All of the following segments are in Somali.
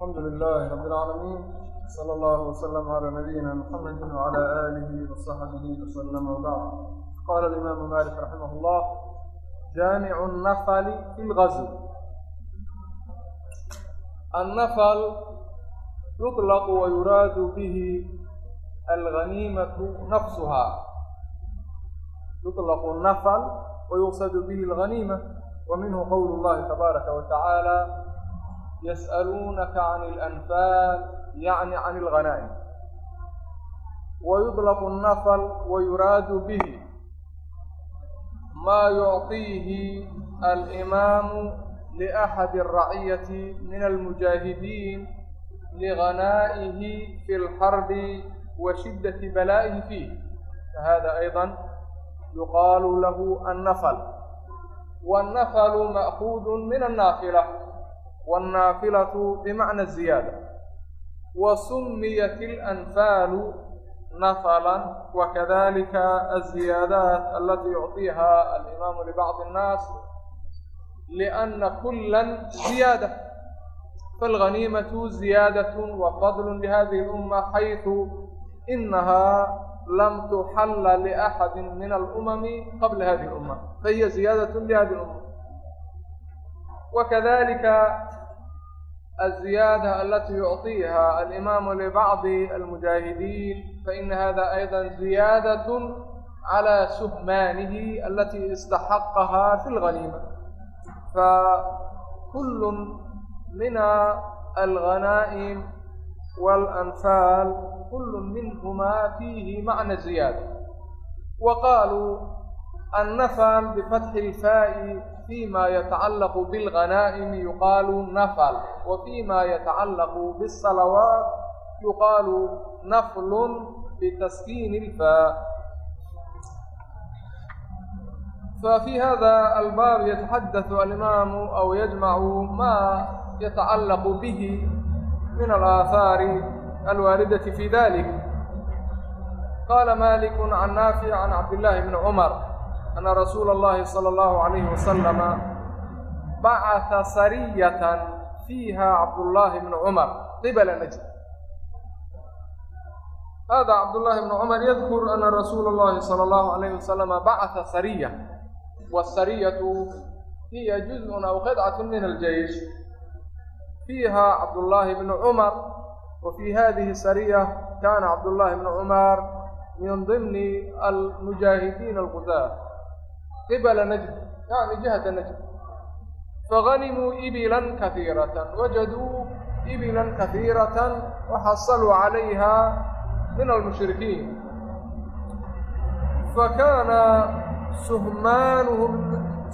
alxamdu lilaah rab اlcaalamiin sala allahu wslm calaa nabiyina mxamedi wcala aalihi wasaxbihi wslm wbacd qaala alimaamu malik raximah اllah jaamicu nafali fi lgazw annafal yuطlaqu wa yuraadu bihi alganiimatu nafsuha yuطlaqu nafal wa yuqsadu bihi alganiima wa minhu qowl اllahi tabaaraka wa tacaala yasأaluunaka can اlanfaal yacni can اlghanaa'im wayuطlq الnfl wayuraadu bihi ma yucطiihi alimaamu liأxad الraciyati min almujaahidiin liganaa'ihi fi اlxarbi wa shidaةi balaa'ihi fiih fahada ayضا yuqaalu lahu annafl wالnaflu ma'kuud min الnaafila wالnaafilaة bmacna الziyaada وsmiyat الأnfaalu nafla wakadalika الziyaadaat alati yucطiha alimaamu libacضi الnaas لأna kula ziyaadة faاlganiimaة ziyaadaة wafadl lhadihi الأma xayثu inaha lam tuxala لأxadi min alأmami qabla hadihi الأma fahiya ziyaadaة lhadihi الأma wakadalika الزيادة التي يعطيها الإمام لبعض المجاهدين فإن هذا أيضا زيادة على سهمانه التي استحقها في الغنيمة فكل من الغنائم والأنفال كل منهما فيه معنى زيادة وقالوا النفل بفتح الفاء فيma yتacalq bاlغanا'm yuqaal nfl وفيma yتacalq bالصalawاaت yuqaal nfl bتskiin الfا ففي hذا الباب يتحدث الإمام أو يجمع ما يتعلق به من الآثار الواردة في ذلك قال مالك عن نافع عن عبد الله بن عمر anna rasuula allahi sala allahu calayhi wasalama bacata sariyatan fiiha cabdullaahi bnu cumar qibala najdi hada cabdullaahi bnu cumar yadkur anna rasuula allahi sala allahu calayhi wasalama bacata sariya wasariyatu hiya juzun aw qidcatu min aljeysh fiiha cabdullaahi bnu cumar wa fii hadihi sariya kaana cabdullaahi bnu cumar min dimni almujaahidiina alqudaa qibla najd yani jihata najd faganimuu ibilan kaiiratan wajaduu ibilan kaiiratan waxasaluu calayha min almushrikiin fakaana suhmaanuhum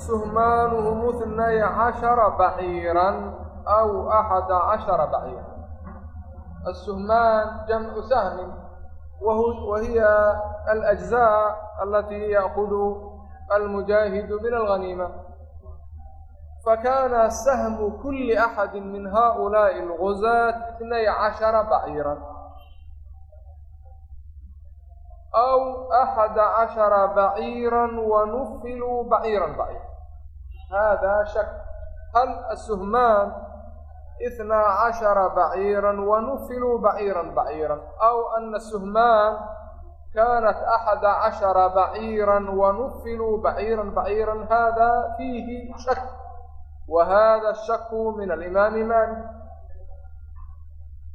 suhmaanuhum ithnay cashara baciiran aw axada cashara baciiran السهمان جمع سهم وهي الأجزاء التي يأخذ المجاهد من الغنيمة فكان سهم كل أحد من هؤلاء الغزاة اثني عشر بعيرا أو أحد عشر بعيرا ونفلوا بعيرا بعيرا هذا شك هل السهمان اثنا عشر بعيرا ونفلوا بعيرا بعيرا أو أن السهمان كانت أحد عشر بعيرا ونفلوا بعيرا بعيرا هذا فيه شك وهذا الشك من الإمام مالك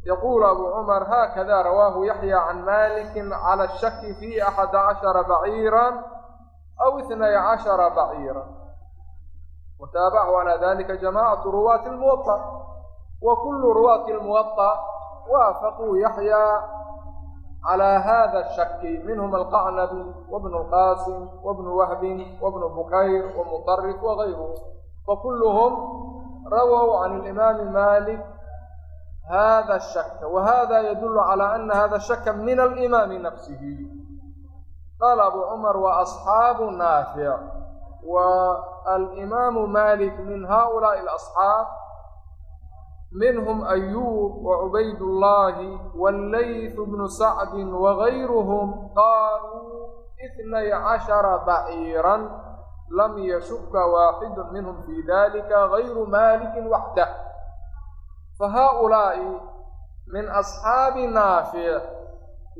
يقول أبو عمر هكذا رواه يحيى عن مالك على الشك في أحد عشر بعيرا أو اثني عشر بعيرا وتابعه على ذلك جماعة رواة الموطأ وكل رواة الموطأ وافقوا يحيى على هذا الشك منهم القعنبي وابن القاسم وابن وهب وابن بكير ومطرف وغيره فكلهم رووا عن الإمام مالك هذا الشك وهذا يدل على أن هذا الشك من الإمام نفسه قال أبو عمر وأصحاب نافع والإمام مالك من هؤلاء الأصحاب منهم minhum ayuub wacubaydullaahi wallaythu bnu sacdin wagayruhum qaaluu itnay cashara baciiran lam yashubka waaxidun minhum fii dalika gayru maalikin waxdah fahaa'ulaa'i min asxaabi naafic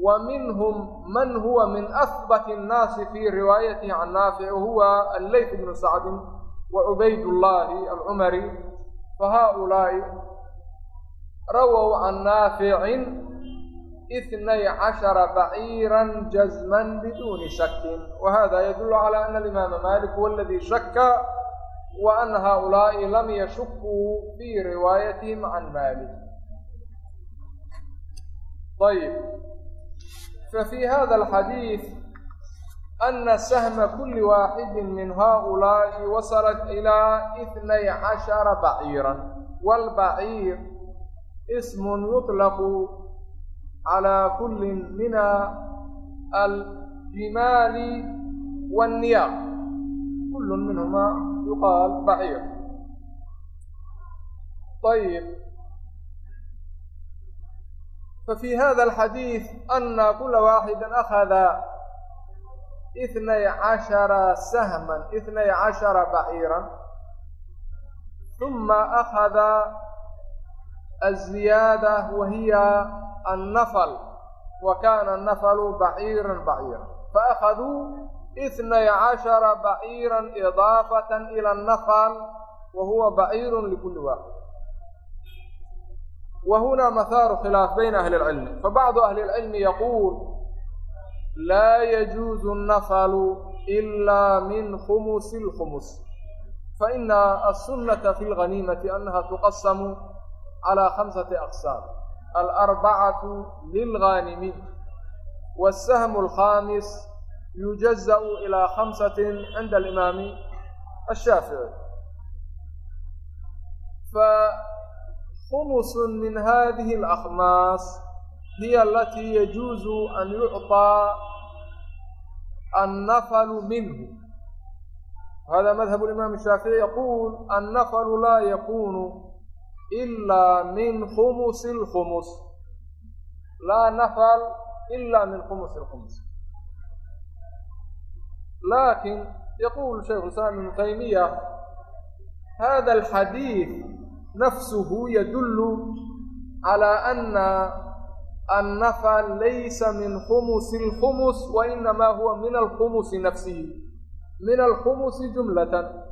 wa minhum man huwa min ahbati annaasi fii riwaayatihi can naafic huwa alleyth bnu sacdin wacubaydullaahi alcumari fahaa'ulaa'i rawow can naaficin itnay cashara baciira jazman biduuni shakin wa hada yadulu calaa ana alimaama malik huwa aladii shaka wa an haaulaa'i lam yashukuu fii riwaayatihim can malik ayb fafi hada alxadiid ana sahma kuli waaxidi min haaulaa'i wasalat ilaa itnay cashara baciiran waalbaciir ismun yuطlaqu calaa kullin mina aljimaali waanniyaq kullun minhumaa yuqaal baciir ayib ففي هذا الحديث أن كل واحد أخذ اثني عشر سهما اثني عشر بعيرا ثم أخذ اثني عشر بعيرا ثم أخذ الزيادة وهي النفل وكان النفل بعيرا بعيرا فأخذوا اثني عشر بعيرا إضافة إلى النفل وهو بعير لكل واحد وهنا مثار خلاف بين أهل العلم فبعض أهل العلم يقول لا يجوز النفل إلا من خمس الخمس فإن السنة في الغنيمة أنها تقسم على خمسة أقسام الأربعة للغانمين والسهم الخامس يجزأ إلى خمسة عند الإمام الشافعي فخمس من هذه الأخماس هي التي يجوز أن يعطى النفل منه هذا مذهب الإمام الشافعي يقول النفل لا يكون إلا من خمس الخمس لا نفل إلا من خمس الخمس لكن يقول شيخ الإسلام ابن تيمية هذا الحديث نفسه يدل على أن النفل ليس من خمس الخمس وإنما هو من الخمس نفسه من الخمس جملة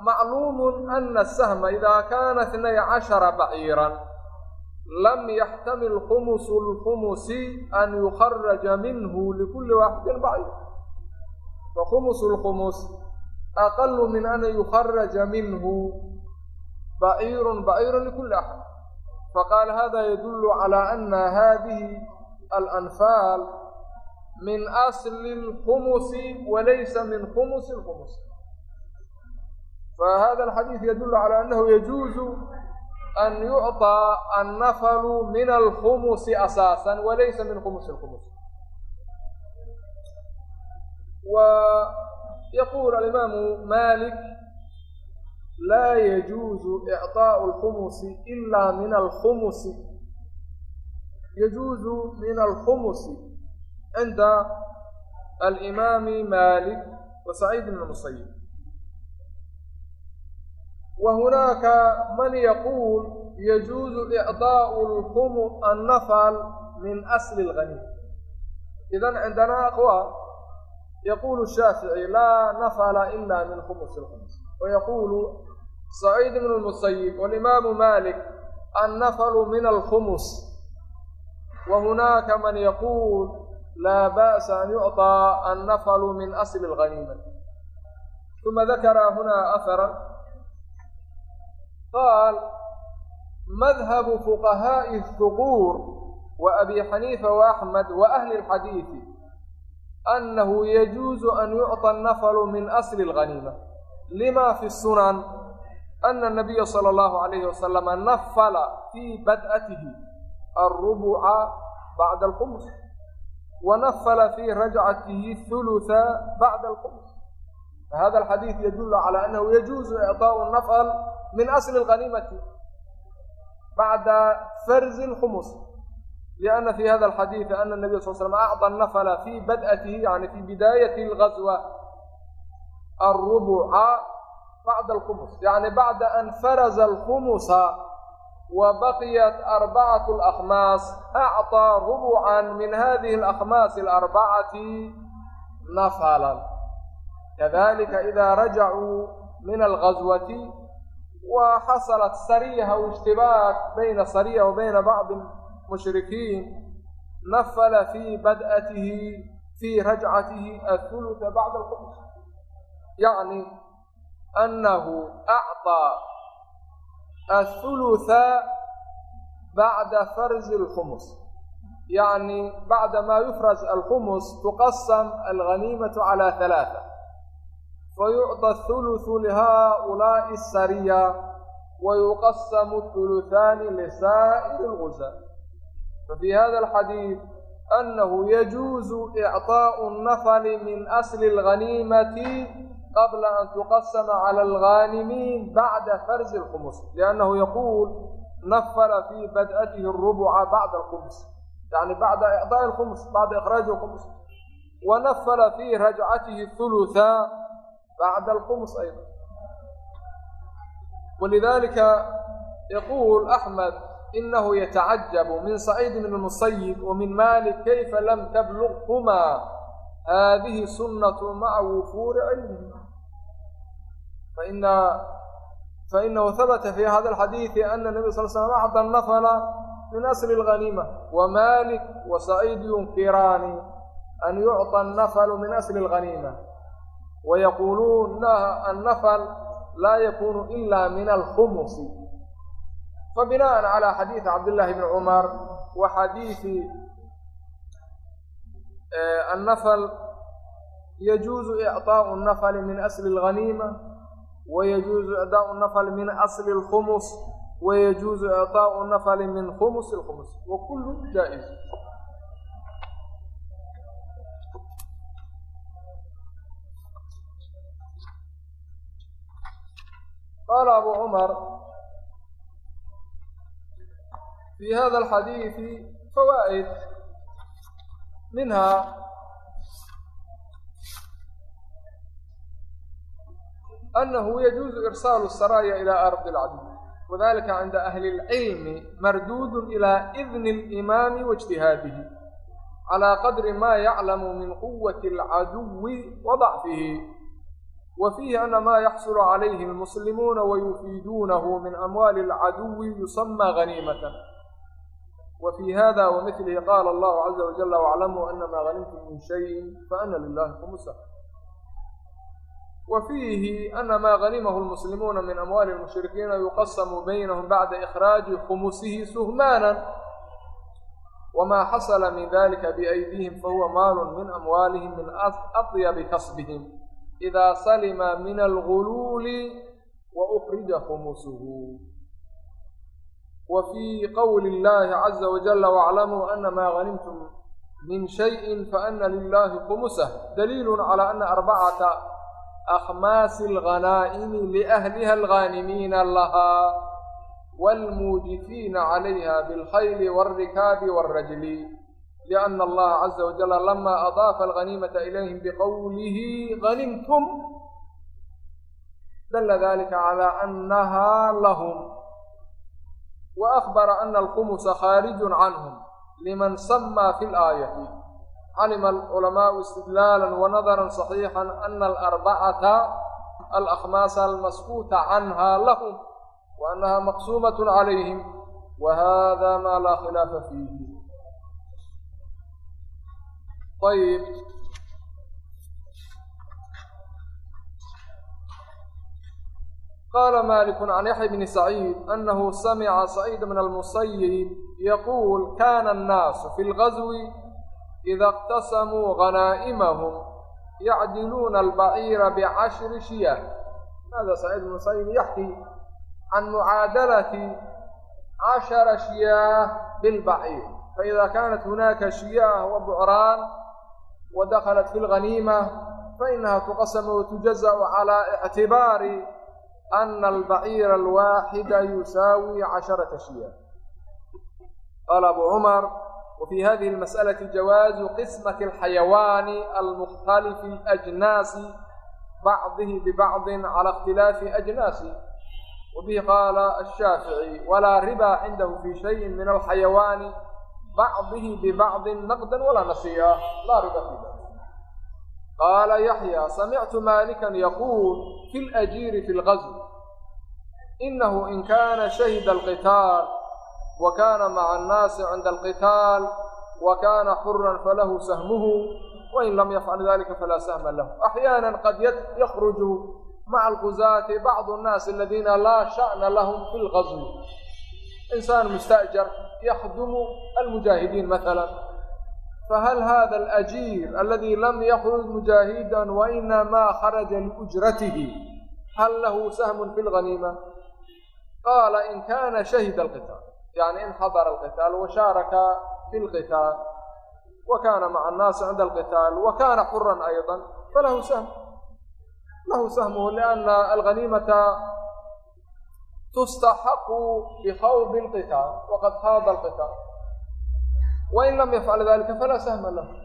macluumun ana asahma idaa kaana tnay cashara baciiran lam yaxtamil khumusu lkhumusi an yukharaja minhu likulli waaxidin baciir fa khumusu lkhumus aqalu min an yukharaja minhu baciirun baciirun likulli axad faqaala hada yadullu calaa ana hadihi alanfaal min asli lkhumusi walaysa min khumusi lkhumusi فhda الxadيiث ydul عalى أنhu يجuز أn يuعطى النfl min الkمس أsاaسا وlaysa min khمس الkمس ويqul الإmam mالك lا يجuز إعطاء الkمس إlا min الkمس يجuز min الkمس عnda الإmam mالك وسعيد بن المصيب المسيب وهناك من يقول يجوز إعطاء الخم النفل من أصل الغني إذا عندنا أقوال يقول الشافعي لا نفل إلا من خمس الخمس ويقول سعيد بن المسيب والإمام مالك النفل من الخمس وهناك من يقول لا بأس أن يعطى النفل من أصل الغنيمة ثم qaal madhabu fuqahaa'i اhuquur wa abi xaniifa waaxmed wa ahli اlxadiidi annahu yajuuzu an yucطa nafalu min asli اlganiima lima fi sunan ana nabiya sala allahu alayhi wasalama nafala fii bad'atihi alrubuca bacda alqumus wa nafala fii rajcatihi hulutha bacda alqumus فhada الحديث يدل على أنه يجوز إعطاء النفل من أصل الغنيمة بعد فرز الخمس لأن في هذا الحديث أن النبي صل سلم أعطى النفل في بدأته يعني في بداية الغزوة الربع bعd الخمس yعni baعda an frز الخمس وبقيت أربعة الأخماس أعطى ربعا من هذه الأخماس الأربعة نفلا kadalika ida rajacuu min algazwati wa xasalat sariya aw ishtibaak bayna sariya wa bayna bacdi mushrikiin nafala fii bad'atihi fii rajcatihi athuluta bacda alkhumus yacni annahu acطaa athulutha bacda farzi alkhumus yacni bacda maa yufraz alkhumus tuqasam alghaniimatu cala halaata fayucطى الثuluثu lihaؤulaaءi الsariya wayuqasam الثuluثaani lisaa'ir اlgusaa fafii hada اlxadiid anahu yajuuzu iعطaaءu الnafli min asli اlganiimati qabla an tuqasama calى اlghaanimiin bacda farzi اlkhumus liannahu yaquul nafla fii bad'atihi الrubca bacda اlkhumus yani bacda iعطaaءi اlkhumus bacda ikraaji اlkhumus wanafla fii rajcatihi الثuluثa bacda alkums ayda walidalika yaquul axmed inahu yatacajabu min saciid ibn musayib wa min malik kayfa lam tablughuma hadihi sunatu maca wufuuri cilmihima faina fainahu habata fi hada alxadiidi ana nabiy sal slam acda nafla min asli اlganima wamalik wasaciid yunkiraani an yucطa annafalu min asli اlganima اlghaniima ويقولون النفل لا يكون إلا من الخمس فبناء على حديث عبد الله بن عمر وحديث النفل يجوز إعطاء النفل من أصل الغنيمة ويجوز إعطاء النفل من أصل الخمس ويجوز إعطاء النفل من خمس الخمس وكل جائز qaala abu cumar fii hada alxadiidi fawaa'id minhaa anahu yajuuzu irsaalu saraya ila ardi lcadl وذلك عند أهل العلم مردود إلى إذن الإمام واجتهاده على قدر ما يعلم من قوة العدو وضعفه وفيه أن ما يحصل عليه المسلمون ويفيدونه من أموال العدو يسمى غنيمة وفي هذا ومثله قال الله عز وجل واعلموا أن ما غنمتم من شيء فأن لله خمسه وفيه أن ما غنمه المسلمون من أموال المشركين يقسم بينهم بعد إخراج خمسه سهمانا وما حصل من ذلك بأيديهم فهو مال من أموالهم من أطيب idaa salima min alguluuli wa ukrija khumusuhu wa fii qowli illaahi caza wajala waaclamuu anamaa hanimtum min shayin faana lilaahi khumusah daliilu calaa ana arbacata akhmaasi alghanaa'imi liahliha alghaanimiina lahaa waalmuujifiina calayha bilkhayli waalrikaabi waalrajli لأن الله عز وجل لما أضاف الغنيمة إليهم بقوله غنمتم دل ذلك على أنها لهم وأخبر أن الخمس خارج عنهم لمن سمى في الآية علم العلماء استدلالا ونظرا صحيحا أن الأربعة الأخماس المسكوت عنها لهم وأنها مقسومة عليهم وهذا ما لا خلاف فيه طيب قال مالك عن يحيى بن سعيد أنه سمع سعيد بن المسيب يقول كان الناس في الغزو إذا اقتسموا غنائمهم يعدلون البعير بعشر شياه هذا سعيد بن المسيب يحكي عن معادلة عشر شياه بالبعير فإذا كانت هناك شياه وبعران wadaklat fi اlghaniima fainaha tuqasamu watujazaأu calى ictibaari ana albaciira alwaaxida yusaawi casharata shiya qaala abu cumar wfي hadihi اlmasأlaةi jawaazu qismaة اlxayawaani almukhtalifi ajnaasi bacdihi bibacdi calى اkhtilaafi ajnaasi wabihi qaala الshaafiعي walaa riba cindahu fi shayi min alxayawaani bacdihi bibacdin naqdan walaa nasii'a laa riba fi dalik qaala yaxya samictu maalikan yaquul fi lajiiri fi lgazw inahu in kana shahida alqitaal wa kana maca annaasi cinda alqitaal wa kana xuran falahu sahmuhu wain lam yafcal dalika falaa sahma lahu axyaana qad yakruju maca alquzaati bacdu annaasi aladiina laa sha'na lahum fi lgazw insaan musta'jar yakdumu almujaahidiin maala fahal hada alajiir aladi lam yakruj mujaahidan wainamaa kharaja liujratihi hal lahu sahmun fi lganiima qaala in kana shahida alqitaal yani in xadara alqitaal washaaraka fi lqitaal wa kana maca annaasi cinda alqitaal wa kana xuran ayضa falahu sahm lahu sahmuhu liana alganiimata tustaxaqu bkhawdi alqitaal waqad haada alqitaal wain lam yafcal dalika falaa sahma lahu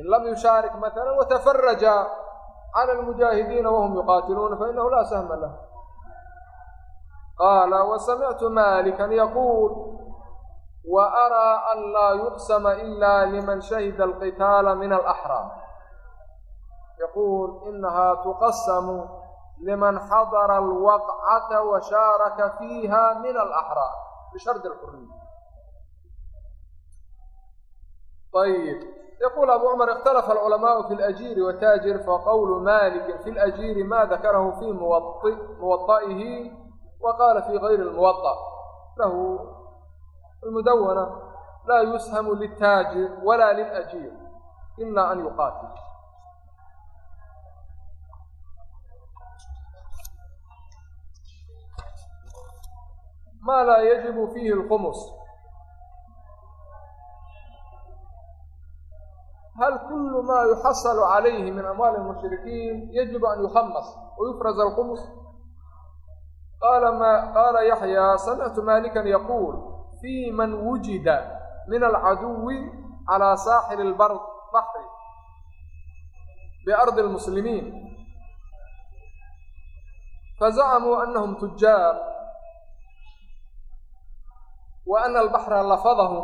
in lam yushaarik maala watafaraja cala almujaahidiina wahum yuqaatiluuna fainahu laa sahma lahu qaala wasamictu malikan yaquul wa araa an laa yuqsama ila liman shahida alqitaala min alaxraam yaquul inaha tuqasamu liman xadara alwaqcata wa shaaraka fiiha min alaxraam bishardi alxuriya ayib yaquul abu cumar ikhtalafa alculamaau fi lajiiri wataajir faqowlu maliki fi lajiiri ma dakarahu fi muwaطa'ihi wa qaala fi gayri lmuwaطa lahu almudawana laa yushamu liltaajir wala lilajiir ila an yuqaatil ma laa yajibu fiihi lkhumus hal kul ma yuxasalu calayhi min amwaali lmushrikiin yajibu an yukhamas wayufraz alkhumus qaala ma qaala yaxya samictu malikan yaquul fi man wujida min alcaduwi calى saaxili lbar baxri biardi lmuslimiin fazacmuu anahum tujaar wa ana albaxra lafadahu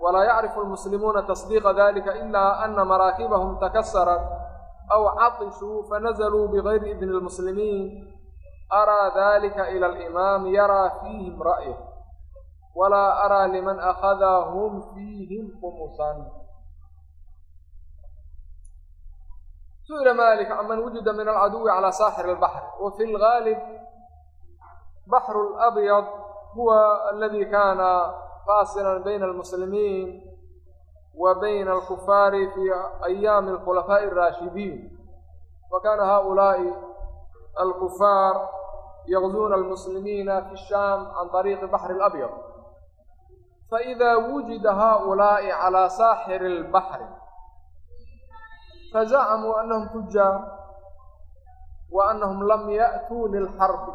walaa yacrifu almuslimuuna tasdiiqa dalika ilaa ana maraakibahum takasarat aw caطishuu fanazaluu bigayri idni lmuslimiin araa dalika ila alimaam yaraa fiihim ra'yah walaa araa liman akhadahum fiihim khumusan. Su'ila malik caman wujida min alcaduwi calaa saaxir albaxr wa fi lgaalib baxru labyad huwa aladi kaana faasilan bayna almuslimiin wa bayna alkufaari fi ayaami alkhulafaaءi الraashidiin wa kana haؤulaaءi alkufaar yagzuuna almuslimiina fi shaam can طariiqi baxri اlabyad faإida wujida haؤulaaءi calى saaxiri اlbaxri fazacmuu anahum tujaar wa anahum lam ya'tuu lilxarbi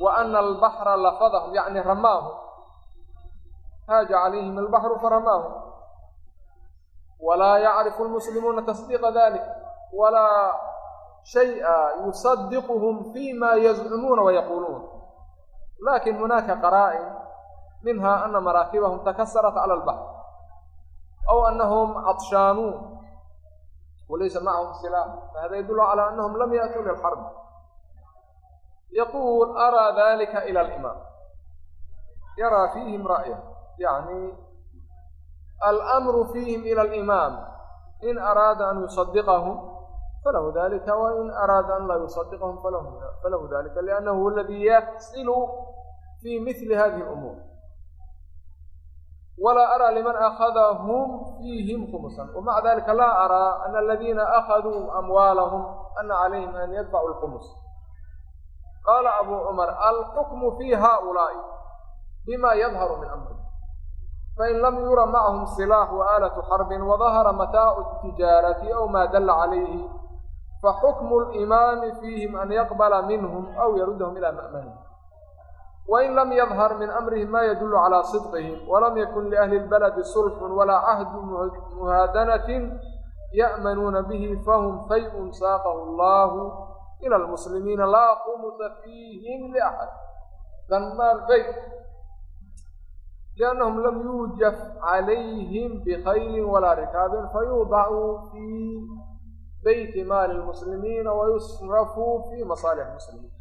wa ana albaxra lafadahum yacni ramaahum haaja calayhim albaxru faramaahum walaa yacrifu almuslimuuna tasdiiqa dalik walaa shay'a yusadiquhum fima yazcumuuna wayaquuluun laakiin hunaaka qaraa'in minha ana maraakibahum takasarat cala albaxr aw anahum cadshaanuun walaysa macahum silaax fahada yadulu calى anahum lam ya'tuu lilxarb yaquul araa dalika ila alimaam yaraa fiihim ra'yah yani alamru fiihim ila alimaam in araada an yusadiqahum falahu dalika wain araada an laa yusadiqahum falahu dalika liannahu huwa aladi yaxsilu fi mili hadihi اlumuur walaa araa liman akhadahum fiihim khumusan wamaca dalika laa araa ana aladiina akhaduu amwaalahum ana calayhim an yadfacuu lkhumus qaala abuu cumar alxukmu fii haaulaa'i bima yadharu min amri fain lam yura macahum silaax waaalatu xarbin wadahara mataacu tijaarati aw maa dalla calayhi faxukmu limaami fiihim an yaqbala minhum aw yarudahum ilaa ma'manihim wain lam yadhar min amrihim ma yadullu calaa sidqihim walam yakun liahli lbaladi sulxun walaa cahdu muhaadanatin ya'manuuna bihi fahum fay-un saaqahu allaahu ila almuslimiina laa khumusa fiihim liaxad danmaal beyt liannahum lam yuujaf calayhim bikhaylin walaa rikaabin fayuudacuu fii beyti maali lmuslimiina wayusrafuu fii masaalix muslimiin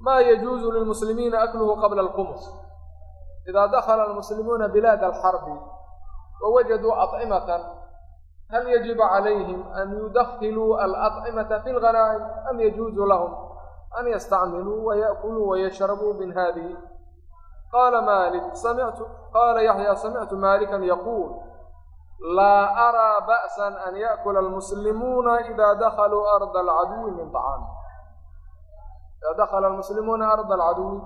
ma yajuuzu lilmuslimiina akluhu qabla alkhumus idaa dakhala almuslimuuna bilaad alxarbi wawajaduu acimatan hal yajibu calayhim an yudakiluu alacimata fi lghanaa'im am yajuuzu lahum an yastacmiluu wayakuluu wayashrabuu min hadihi qaala malik samictu qaala yaxya samictu malikan yaquul laa araa ba'san an yaأkula almuslimuuna ida dakaluu arda alcaduwi min طacaami ida dakla almuslimuuna arda alcaduwi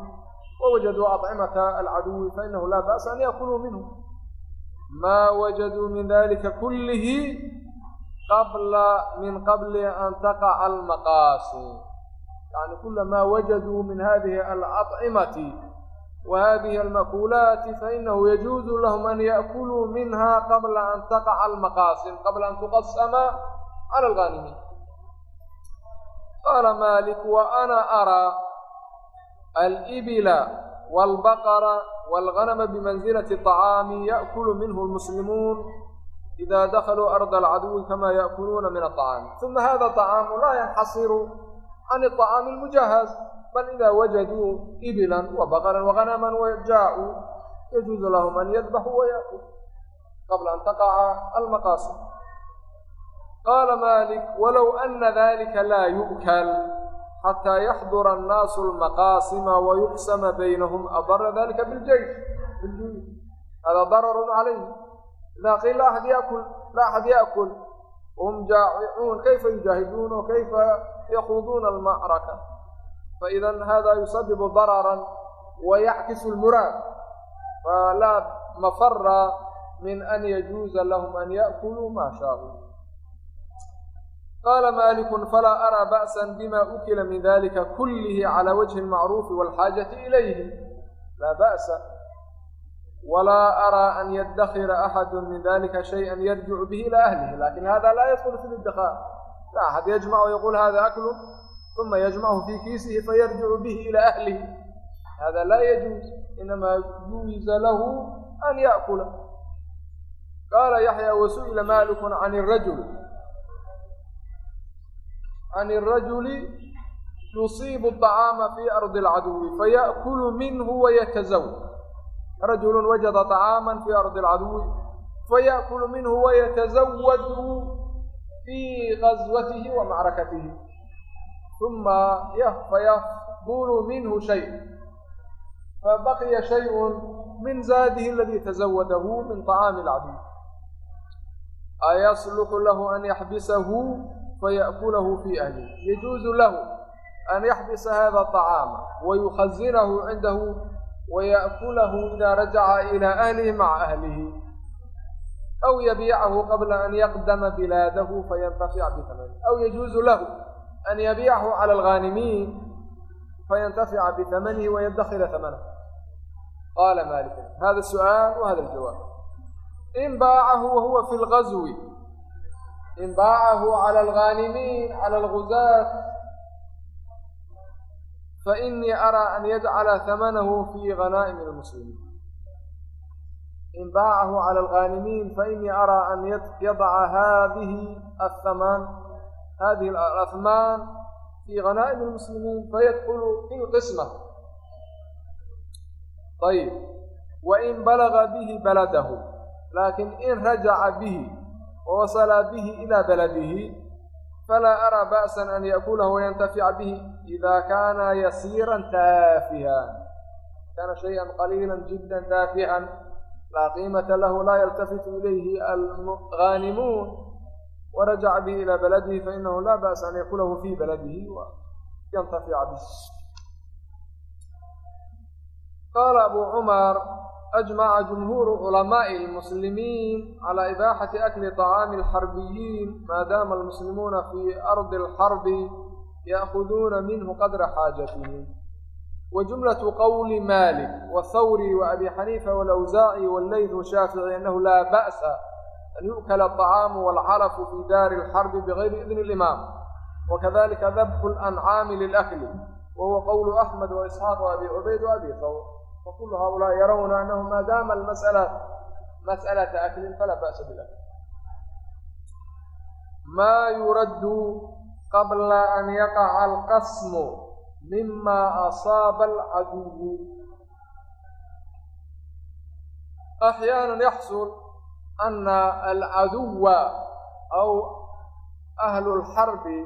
wawajaduu acimata alcaduwi fainahu laa ba'sa an yakuluu minhu maa wajaduu min dalika kullihi qabla min qabli an taqaca almaqaasim yani kula maa wajaduu min hadihi alacimati wa hadihi almakulaati fainahu yajuuzu lahum an ya'kuluu minha qabla an taqaca almaqaasim qabla an tuqasama cala alghanimiin qaala malik wa ana araa alibila wاlbaqra wاlganma bmanزilaةi طacaami yaأkulu minhu اlmuslimuun ida dakluu arda alcaduwi kama yaأkuluuna min aطacaami uma hada طacaamu laa yanxasiru can طacaami اlmujahaz bal ida wajaduu ibila wabaqran wغanaman wjaacu yajuuzu lahm an yadbaxuu wayaأkul qabla an taqaca almaqaasid qaala malik walow ana dalika laa yu'kal xataa yaxdura annaasu almaqaasima wayuqsama baynahum adara dalika biljeysh biljuyuud hada dararun calayhim idaa qiil la axad yakul la axad yaakul wahum jaacicuun kayfa yujaahiduuna wakayfa yakuuduuna alma'raka faidan hada yusabibu dararan wayackisu lmuraad falaa mafara min an yajuuza lahum an ya'kuluu maa shaa'uu qaala maliku falaa araa ba'san bima ukila min dalika kullihi cala wajhi almacruufi walxaajati ilayhi laa ba'sa walaa araa an yadakira axadu min dalika shayئa yarjicu bihi ila ahlihi lakin hada laa yadkulu fi lidikhaar la axad yajmacu yaquul hada aklu uma yajmachu fi kiisihi fayarjicu bihi ila ahlihi hada laa yajuuz inama juuza lahu an yaأkula qaala yaxya wasu'ila maliku can الrajul an irajuli yusiibu aطacaama fii ardi alcaduwi faya'kulu minhu wayatazawaj rajulun wajada طacaaman fii ardi alcaduwi faya'kulu minhu wayatazawaju fii gazwatihi wa macrakatihi uma fayafdulu minhu shay fabaqiya shayء min zaadihi aladii tazawadahu min طacaami alcaduwi ayaslux lahu an yaxbisahu faya'kulahu fii ahlihi yajuuzu lahu an yaxbisa hada طacaama wayukhazinahu cindahu waya'kulahu ida rajaca ilaa ahlihi maca ahlihi aw yabiicahu qabla an yaqdama bilaadahu fayantafica bihamanihi aw yajuuzu lahu an yabiicahu cala alghaanimiin fayantafica bihamanihi wayaddakhira hamanahu qaala malik hada su'aal wa aljawaab in baacahu wahuwa fi lgazwi in baacahu cala alghaanimiin cala alguzaat fainii araa an yajcala hamanahu fi ghana'imi lmuslimiin in baacahu cala alghaanimiin fainii araa an yadaca hadihi athamaan hadihi alahmaan fi ghana'imi lmuslimiin fayadkulu fi lqisma ayib wain balaga bihi baladahu laakin in rajaca bihi wawasala bihi ilaa baladihi falaa araa ba'san an ya'kulahu wayantafica bihi ida kaana yasiiran taafihan. Kaana shayئa qaliila jida taafihan laa qiimata lahu laa yaltafitu ilayhi alghaanimuun. Warajaca bihi ilaa baladihi fainahu laa ba'sa an yakulahu fi baladihi wayantafica bihi. Qaala abu cumar أجمع جمهور علماء المسلمين على إباحة أكل طعام الحربيين ما دام المسلمون في أرض الحرب يأخذون منه قدر حاجتهم وجملة قول مالك والثوري وأبي حنيفة والأوزاعي والليث والشافعي أنه لا بأس أن يؤكل الطعام والعلف في دار الحرب بغير إذن الإمام وكذلك ذبح الأنعام للأكل وهو قول أحمد وإسحاق وأبي عبيد وأبي ثور fakulu haulaa yarawna anahu maadaama masala mas'alata aklin falaa ba'sa bilah maa yuraddu qabla an yaqaca alqasmu mima asaaba alcaduwu axyaana yaxsul ana alcaduwa aw ahlu lxarbi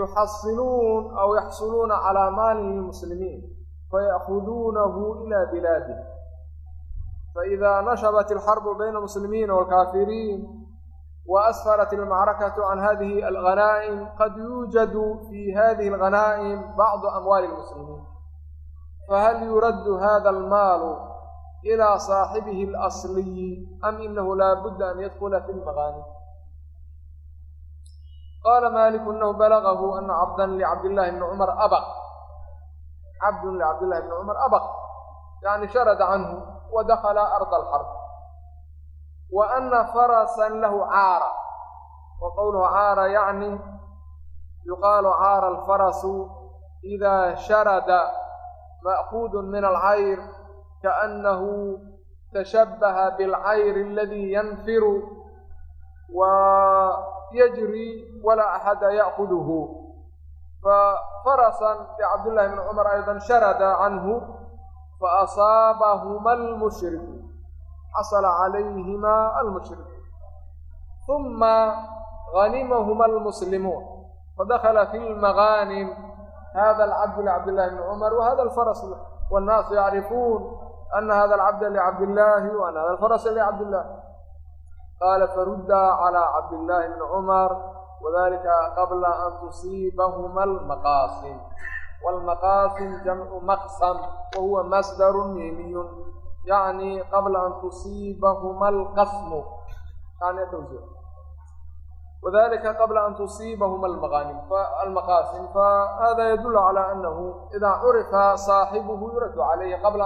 yuxasiluun aw yaxsuluuna calaa maali lmuslimiin fayaakhuduunahu ilaa bilaadih faidaa nashabat alxarbu bayna almuslimiina waalkaafiriin wa asfarat almacrakatu can hadihi alghanaa'im qad yuujadu fi hadihi alghanaa'im bacdu amwaali almuslimiin fahal yuraddu hada almaalu ilaa saaxibihi alasliyi am inahu laa budda an yadkula fi lmaqaani qaala maaliku inahu balagahu ana cabdan licabdillahi bni cumar abaq عمر أبق عبد لعبد الله بن عمر أبق يعني شرد عنه ودخل أرض الحرب وأن فرسا له عاaرة وqwله cاaرة يعnي يuqاaل cاaر الفرس إذا شhرد مأخوذ من العyر كأنه تشبه بالعyر الذي ينفر ويجري ولا أحد يأخذه ففرسا farasan bicabdillahi bni cumar aydan sharada canhu faasaabahuma almushriku xasala calayhima almushriku uma ganimahuma almuslimuun fadakala fi lmagaanim hada alcabdu licabdillahi bni cumar wahada alfaras wannaasu yacrifuun ana hada alcabda licabdillahi waana hada alfarasa licabdillahi qaala faruddaa calaa cabdillahi bni cumar wadalika qabla an tusiibahuma almaqaasim waalmaqaasim jamcu maqsam wahuwa masdaru miimiyun يعني قبل أن تصيبهما القسم يعني توزيع وذلك قبل أن تصيبهما المغانم المقاسم فهذا يدل على أنه إذا عرف صاحبه يرد عليه قبل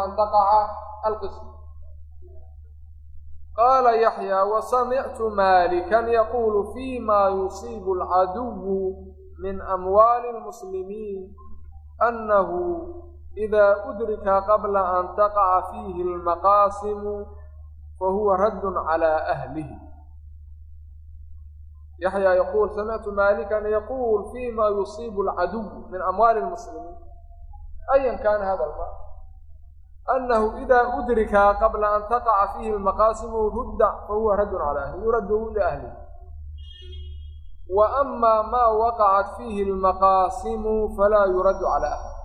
أن تقع القسم قال يحيى وسمعت مالكا يقول فيما يصيب العدو من أموال المسلمين أنه إida udrika qabla an taqaca fiihi almaqaasimu fahuwa raddun calaa ahlihi yaxyaa yaquul samictu maalikan yaquul fima yusiibu alcaduw min amwaali lmuslimiin ayan kaana hada almaal annahu ida udrika qabla an taqaca fiihi almaqaasimu rudda fahuwa raddun calaa ahlihi yuraddu liahlihi wa ama maa waqacat fiihi almaqaasimu falaa yuraddu calaa ahlihi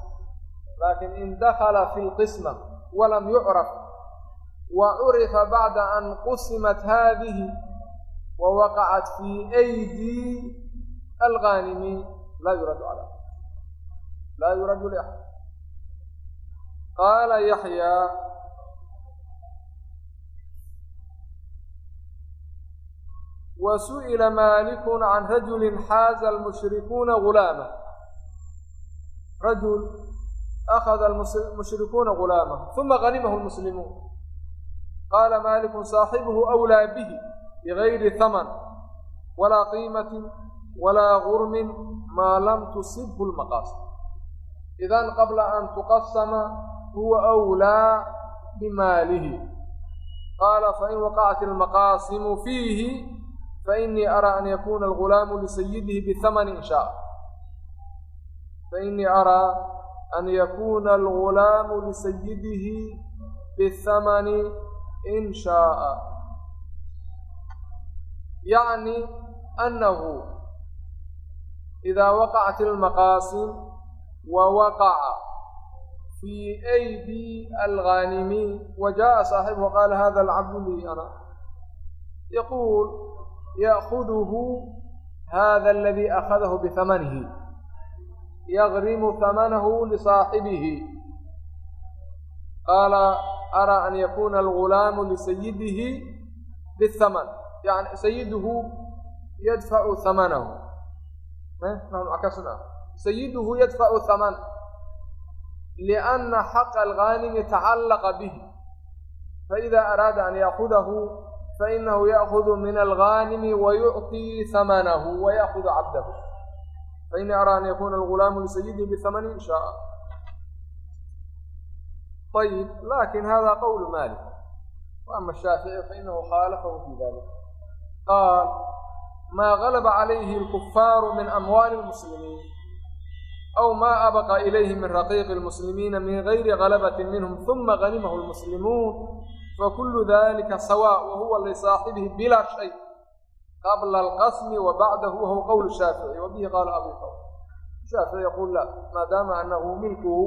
laakiin in dakla fi lqisma walam yucraf wa curifa bacda an qusimat hadihi wa waqacat fi aydi alghanimiin laa yuradu calى laa yuradu liaxad qaala yaxyaa wa su'ila maalikun can rajulin xaaza almushrikuuna gulaama rajul akhada almushrikuuna gulaamah uma ghanimahu lmuslimuun qaala maalikun saaxibuhu awlaa bihi bigayri haman walaa qiimatin walaa gurmin maa lam tusibhu lmaqaasid idan qabla an tuqasama هو أولى بماله قال فإن وقعت المقاسم فيه فإني أرى أن يكون الغلام لسيده بثمن إن شاء فإني أرى an yakuna algulaamu lisayidihi bihamani in shaaa yacni annahu idaa waqacat almaqaasim wa waqaca fii aydi alghaanimiin wa jaءa saaxibuhu qaala hada alcabdu lii ana yaquul ya'kuduhu hada aladii akhadahu bihamanihi yagrimu hamanahu lisaaxibihi qaala araa an yakuna algulaamu lisayidihi bihaman yani sayiduhu yadfacu hamanahu sayiduhu yadfacu haman lianna xaqa alghaanimi tacallaqa bihi faidaa araada an yaakudahu fainahu yaakudu min alghaanimi wayucطii hamanahu wayaakudu cabdahu fainii araa an yakuuna algulaamu lisayidi bihamani shaaa ayib laakiin hada qowlu malik ama shaafici fainahu khaalafahu fii dalik qaal maa galaba calayhi alkufaaru min amwaali lmuslimiin أو ma abqa ilayhi min raqiiqi الmuslimiina min gayri galbaةi minhm ثuma ganimah الmuslimuun fakulu dalika sawاء wahuwa lisaaxibihi bila shay qabla الqasmi وbacdahu wahuwa qowl الshaafiعي wabihi qaala abu qwl shaafiعي yaqul la maadaama anahu milkuhu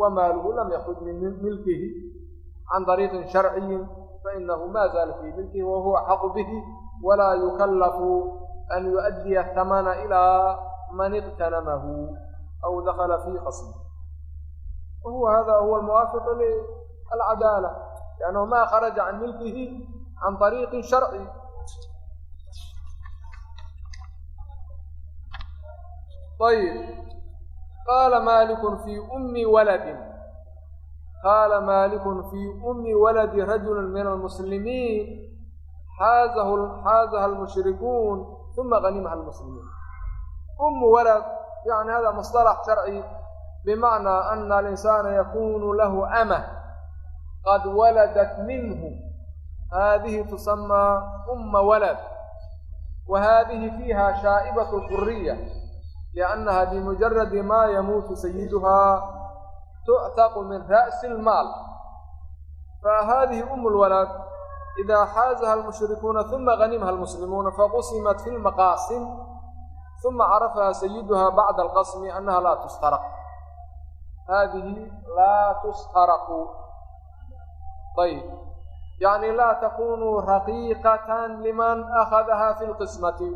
wamaaluhu lam yakruj min milkihi can طariiqi sharciyi fainahu ma zaala fii milkihi wahuwa axaqu bihi walaa yukallafu an yuؤdiya hamana ilaa man iqtanamahu aw dakala fii qasmi wahuwa hada huwa almuwaafiqu lilcadaala liannahu ma kharaja can milkihi can طariiqi sharci ayb qaala maaliku fii ummi waladin qaala maaliku fii ummi waladi rajuli min almuslimiin xaazahu xaazaha almushrikuun uma ganimaha almuslimiin ummu walad yani hada musطalax sharci bimacnaa ana alinsaana yakunu lahu amah qad waladat minhu hadihi tusamaa uma walad wa hadihi fiiha shaa'ibaة الxuriya liannaha bimujaradi ma yamuutu sayiduhaa tuctaqu min ra'si اlmaal fahadihi um اlwalad إida xaazaha almushrikuuna ثuma ganimaha almuslimuuna faqusimat fi lmaqaasim ثuma carafaha sayiduha bacda alqasmi annaha laa tustaraq hadihi laa tustaraqu ayb yacni laa takunu raqiiqatan liman akhadaha fi lqismati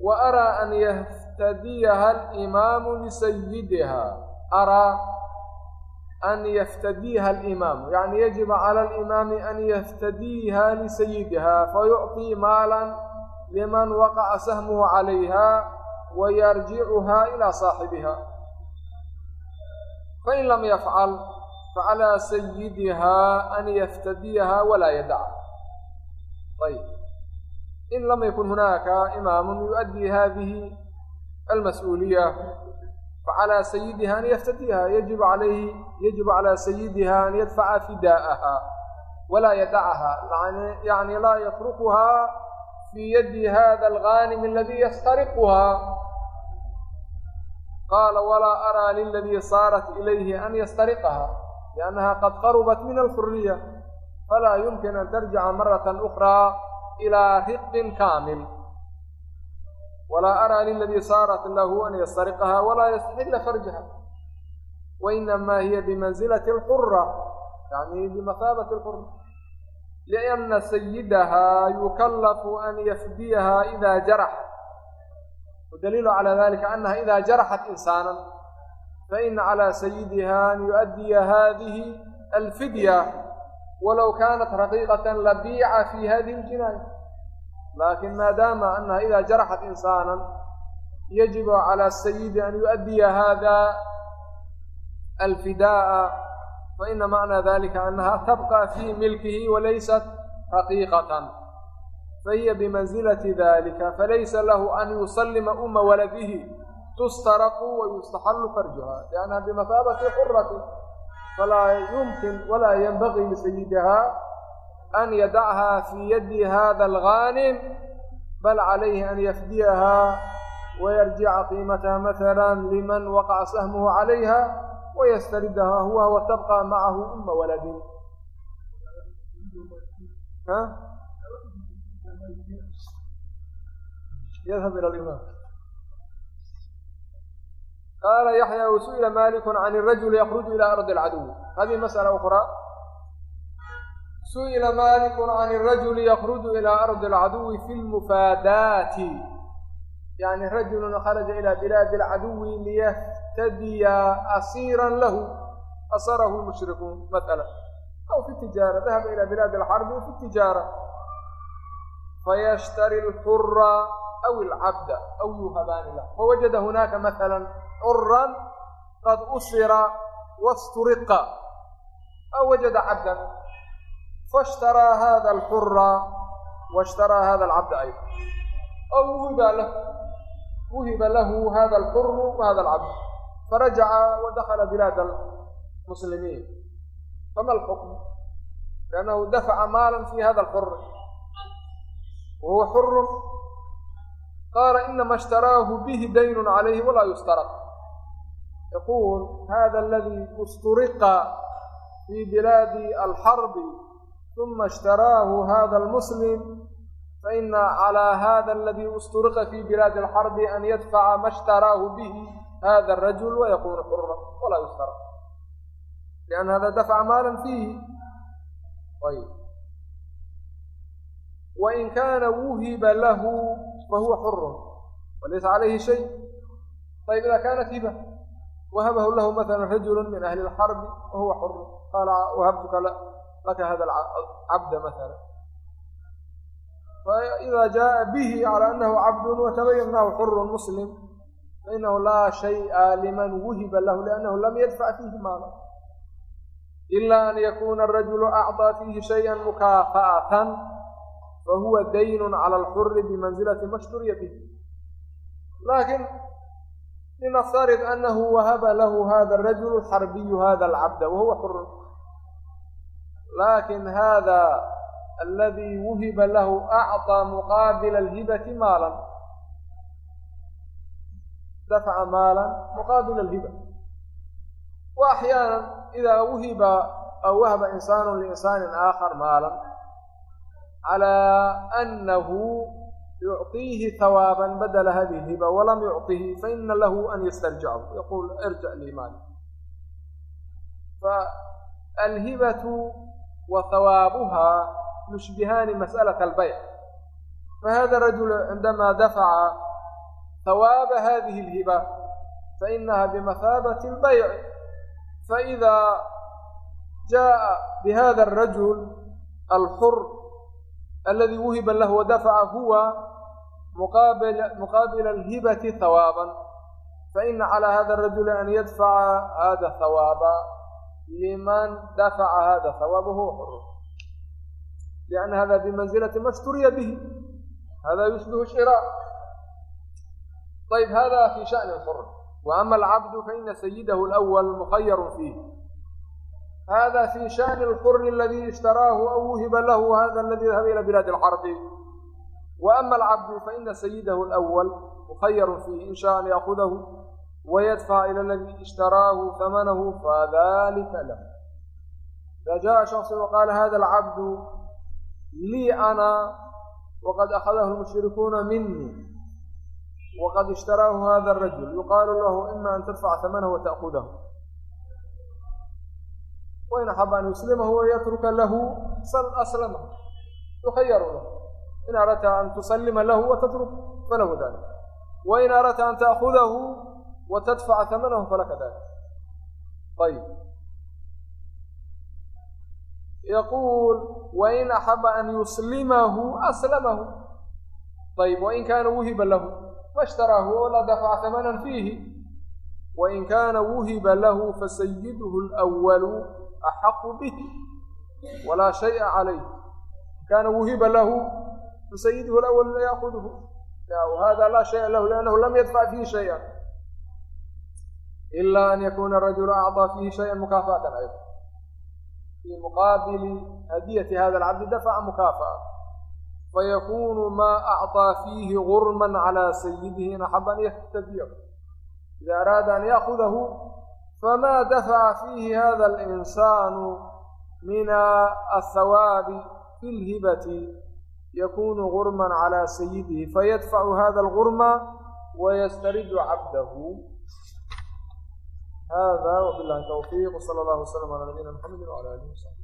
wa araa an yaftadiyaha alimaamu lisayidiha araa an yaftadiiha alimaamu yacni yajibu cala alimaami an yaftadiiha lisayidiha fayucطii maalan liman waqaca sahmuhu calayha wayarjicuha ilaa saaxibiha fain lam yafcal facalaa sayidiha an yaftadiyaha walaa yadaca ayb in lam yakun hunaaka imaamu yuؤdii hadihi almas-uuliya facalaa sayidiha an yaftadiyaha yajibu alayhi yajibu calaa sayidiha an yadfaca fidaa'aha walaa yadacaha yani laa yatrukuhaa fi yadi hada alghanim aladi yastariquha qaala walaa araa liladii saarat ilayhi an yastariqaha liannaha qad qarubat min alxuriya falaa yumkin an tarjica marata ukraa ilaa riqin kaamil walaa araa liladii saarat lahu an yastariqaha walaa yastaxila farjaha wainamaa hiya bimanzilati alxura yani bimahaabati alxura lianna sayidaha yukallafu an yafdiyaha ida jaraxa wadaliilu calى dalika anaha ida jaraxat insaana faina calى sayidiha an yuؤdiya hadihi alfidya walow kanat raqiiqata labiica fi hadihi اljinaaya lakin maadaama anaha ida jaraxat insaana yajibu calى sayidi an yuؤdiya hada alfidaءa faina macna dalika anaha tabqa fi milkihi walaysat raqiiqatan fahiya bimanzilati dalika falaysa lahu an yusalima uma waladihi tustaraqu wayustaxallu farjuha liannaha bimahaabati xurati falaa yumkin walaa yanbagii lisayidiha an yadacha fi yadi hada alghanim bal calayhi an yafdiyaha wayarjica qiimataha mahala liman waqaca sahmuhu calayha wayastaridaha huwa watabqa macahu uma waladin yadhab ila limaam qaala yaxya wasu'ila maliku can irajuli yakruju ila ardi alcaduwi hadihi masأala ukra su'ila maliku can irajuli yakruju ila ardi alcaduwi fi lmufaadaati yani rajulu kharaja ila bilaadi alcaduwi liyaftadiya asiira lahu asarahu lmushrikuun maala aw fi tijaara dahaba ila bilaadi alxarbi fi tijaara fayashtari alxura aw alcabda aw yuhabaani lah fawajada hunaaka maala xuran qad usira wasturiqa aw wajada cabdan faاshtaraa hada alxura waاshtaraa hada alcabda ayda aw wuhiba lahu wuhiba lahu hada alxuru wa hada alcabd farajaca wa dakala bilaada almuslimiin fama alxukm liannahu dafaca maala fi hada alxur wahuwa xurun qaala inama ishtaraahu bihi daynun calayhi walaa yustaraq yaquul hada aladi usturiqa fi bilaadi alxarbi uma ishtaraahu hada almuslim فإن على هذا الذي استرق في بلاد الحرب أن يدفع ما اشتراه به هذا الرجل ويكون حرا ولا يشترى لأن هذا دفع مالا فيه طيب وإن كان وهب له فهو حر وليس عليه شيء طيب إذا كانت هبة وهبه له مثلا رجل من أهل الحرب وهو حر قال وهبتك لك هذا العبد مثلا faida jaءa bihi calى anahu cabdu watabayan anahu xuru muslim fainahu laa shayئa liman wuhiba lahu liannahu lam yadfac fiihi maala ila an yakuna arajulu acطىa fiihi shayئa mukaafa'atan fahuwa daynun calى alxuri bimanzilati mashturiya bihi laakiin linaftarid anahu wahaba lahu hada arajulu xarbiyu hada alcabda wahuwa xurun laakiin hada aladi wuhiba lahu acطىa muqaabila alhibati maalan dafca maalan muqaabila alhiba wa axyaana ida wuhiba aw wahaba insaanu liinsaanin aakhar maalan calaa annahu yucطiihi hawaaban badala hadihi alhiba walam yucطihi faina lahu an yastarjicahu yaquul irjic lii maali faalhibatu wa hawaabuha yushbihaani masأlaة اlbayc fahada rajul cindama dafaca hawaaba hadihi اlhiba fainaha bimahaabati اlbayc faإida jaءa bihada الrajul alxur aladi wuhiba lah wadafaca huwa muqaabila alhibati hawaaban faina calىa hada rajuli an yadfaca hada hawaaba liman dafaca hada hawaabahu xur lianna hada bimanzilati ma sturiya bihi hada yushbihu shira ayb hada fi shani xur waama alcabdu faina sayidahu lwal mukhayarun fiih hada fi shani lxurri aladi ishtaraahu aw wuhiba lahu hada aladi dahaba ila bilaadi alcarbi waama alcabdu faina sayidahu lwal mukhayarun fiihi in shaa an yaakudahu ويدفع إلى الذي اشتراه ثمنه فذلك له. إذا جاء شخص وقال هذا العبد lii ana waqad akhadahu lmushrikuuna minii waqad ishtaraahu hada arajul yuqaalu lahu ima an tadfaca hamanahu wata'kudahu wain axaba an yuslimahu wayatruka lahu aslama yukhayaru lahu in aradta an tusallima lahu watatruk falahu dalik wain aradta an ta'kudahu watadfaca hamanahu falaka dalik ayb yaquul wain axaba an yuslimahu aslamahu ayb wain kaana wuhiba lahu faishtaraahu walaa dafaca hamanan fiihi wain kaana wuhiba lahu fasayiduhu lwalu axaqu bih walaa shaya calayh in kaana wuhiba lahu fasayiduhu lwalu la yaakuduhu hada laa shaya lahu liannahu lam yadfac fiihi shaya ila an yakuna rajulu acطaa fiihi shaya mukaafa'atan ayda في مقابل هدية هذا العبد دفع مكافأة فيكون ما أعطى فيه غرما على سيده إن أحب أن يهتديه إذا أراد أن يأخذه فما دفع فيه هذا الإنسان من الثواب في الهبة يكون غرما على سيده فيدفع هذا الغرم ويسترد عبده hada wbilahi towfiiq wsala allahu waslama calaa nabiyina mxamedi wcala alihi wasaxbi